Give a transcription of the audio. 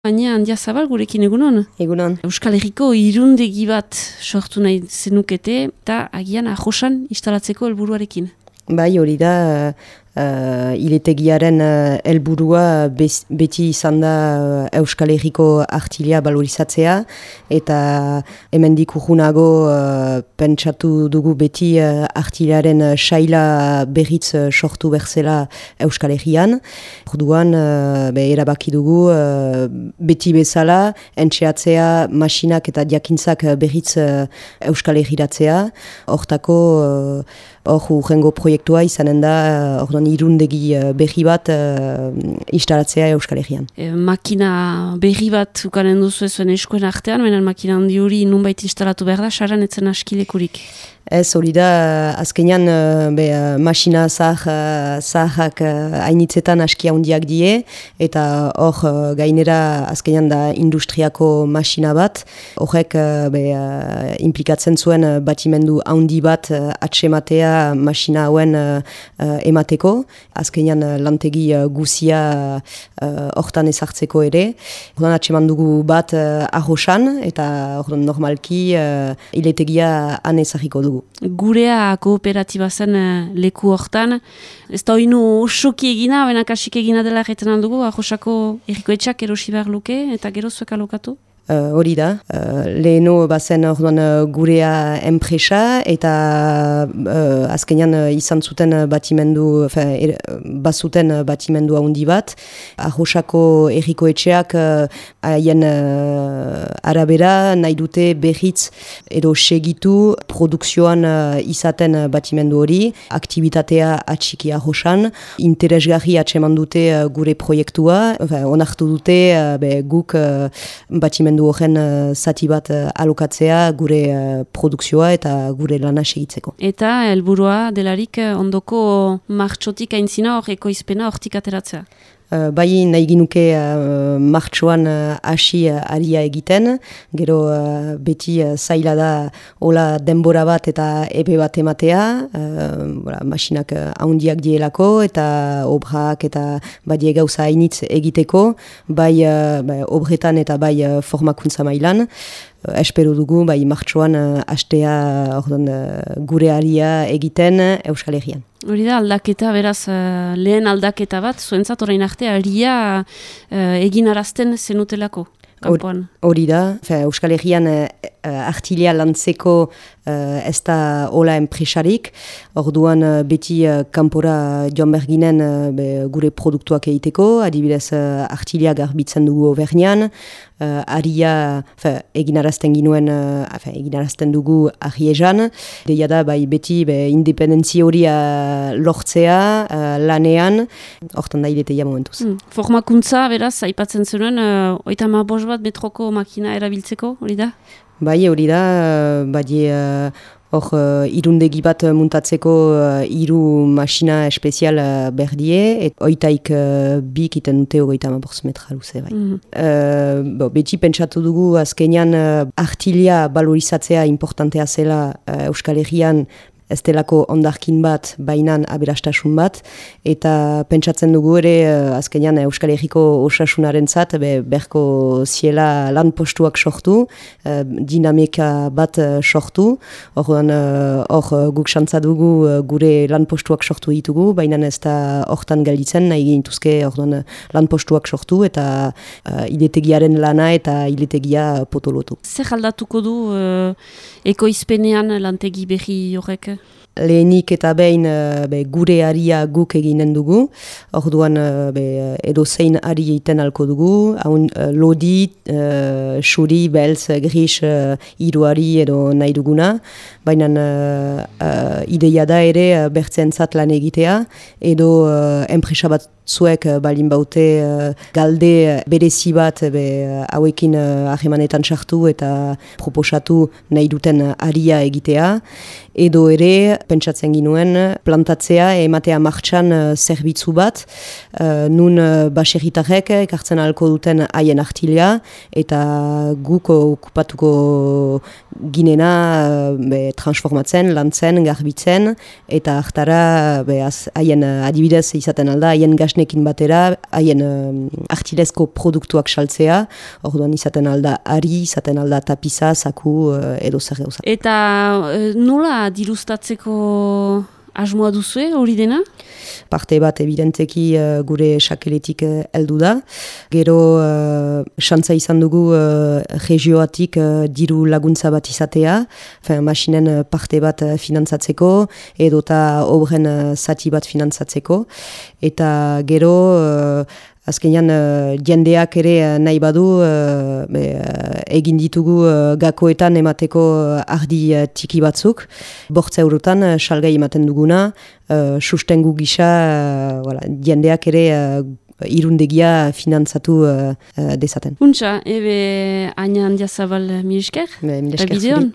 Baina handia zabal gurekin egunon. Egunon. Euskal Herriko irundegi bat sortu nahi zenukete eta agian ahosan instalatzeko helburuarekin. Bai, hori da, uh, iletegiaren uh, helburua beti izan da uh, Euskal Herriko artilia balorizatzea eta hemen dikujunago uh, pentsatu dugu beti uh, artiliaren uh, saila berriz uh, sortu berzela Euskal Herrian. Orduan, uh, be, erabaki dugu uh, beti bezala entxeatzea masinak eta diakintzak berriz uh, Euskal Herriratzea. Hortako uh, hor urrengo proiektua izanen da, orduan irundegi uh, berri bat uh, instalatzea Euskal Herrian. E, makina berri bat ukanen duzu ezuen eskoen artean, menen makina handi hori nunbait instalatu behar da, saran etzen askilekurik. Ez hori da, azkenean be, masina zahak, zahak hainitzetan askia handiak die, eta hor gainera azkenean da industriako masina bat, horrek be, implikatzen zuen batimendu handi bat atsematea masina hauen emateko, azkenean lantegi guzia hortan ezartzeko ere, hortan atseman dugu bat ahosan, eta hortan normalki iletegia han ezarriko dugu. Gurea kooperatiba zen eh, leku hortan, ez da oinu osoki egina, baina kasik egina dela egiten aldugu, ahosako erriko etxak erosi behar luke, eta gero zuek alokatu? Uh, hori da, uh, leheno bazen orduan uh, gurea enpresa eta azkenean izan zuten batimendu, er, bazuten batimendu handi bat. Ahosako erriko etxeak haien arabera nahi dute berriz edo segitu produkzioan izaten batimendu hori, aktivitatea atxiki ahosan, interesgarri atseman dute gure proiektua, onartu dute be, guk batimendu du horren uh, zati bat uh, alokatzea gure uh, produkzioa eta gure lana segitzeko. Eta helburua delarik ondoko martxotik aintzina hor ekoizpena hortik ateratzea? Uh, bai nahi ginuke uh, martxoan hasi uh, aria egiten, gero uh, beti uh, zaila da hola denbora bat eta epe bat ematea, uh, bora, masinak ahondiak uh, dielako eta obrak eta badie gauza hainitz egiteko, bai uh, obretan eta bai uh, formakuntza mailan. espero dugu, bai martxoan uh, astea gure aria egiten Euskal Herrian. Hori da, aldaketa, beraz, uh, lehen aldaketa bat, zuentzat orain arte, aria uh, egin arazten zenutelako. Hori da, Euskal Herrian uh, artilia lantzeko uh, ez da hola enpresarik, orduan uh, beti uh, kanpora joan berginen uh, gure produktuak egiteko, adibidez uh, artilia garbitzen dugu overnean, uh, aria fe, eginarazten ginuen, uh, eginarazten dugu ahiezan, deia da bai beti be, independentzi hori lortzea uh, lanean, hortan da ideteia momentuz. Mm. Formakuntza, beraz, aipatzen zenuen, uh, oita ma bat metroko makina erabiltzeko, hori da? Bai, hori da, bai, Hor, uh, irundegi bat muntatzeko uh, iru masina espezial uh, berdie, et oitaik uh, bik iten dute ogoita maborz metra luze bai. Mm -hmm. beti pentsatu dugu azkenean uh, artilia balorizatzea importantea zela uh, Euskal Herrian ez delako ondarkin bat, bainan aberastasun bat, eta pentsatzen dugu ere, uh, azkenean Euskal Herriko osasunaren zat, be, berko ziela lan postuak sortu, uh, dinamika bat uh, sortu, hor uh, guk xantza dugu gure lan postuak sortu ditugu, baina ez da hortan galditzen, nahi gintuzke hor lan postuak sortu, eta uh, iletegiaren lana eta iletegia potolotu. Zer aldatuko du uh, ekoizpenean lantegi behi horrek? Lehenik eta behin uh, be, gure aria guk eginen dugu, orduan uh, be, edo zein ari egiten alko dugu, haun uh, lodi, uh, xuri, belz, gris, uh, iruari edo nahi duguna, baina uh, uh, ideia da ere uh, bertzen lan egitea, edo uh, enpresa bat zuek balin baute galde berezi bat be, hauekin uh, sartu eta proposatu nahi duten aria egitea, edo ere ere pentsatzen ginuen plantatzea ematea martxan uh, zerbitzu bat, uh, nun uh, baserritarrek ekartzen alko duten haien artilia, eta guk okupatuko ginena be, transformatzen, lantzen, garbitzen, eta hartara haien adibidez izaten alda, haien gasnekin batera, haien artilezko produktuak saltzea, orduan izaten alda ari, izaten alda tapiza, saku, uh, edo zer Eta nola dirustatzeko asmoa duzue hori dena? Parte bat evidenteki uh, gure sakeletik uh, heldu da. Gero uh, xantza izan dugu uh, regioatik uh, diru laguntza bat izatea, masinen parte bat uh, finantzatzeko, edota obren uh, zati bat finantzatzeko. Eta gero azkenean uh, jendeak ere uh, nahi badu uh, be, egin ditugu gakoetan emateko ardi uh, tiki batzuk. Bortza eurotan uh, salgai ematen duguna, uh, sustengu gisa uh, jendeak ere uh, irundegia finantzatu uh, dezaten. Untxa, ebe aina handia zabal mi esker? Mi esker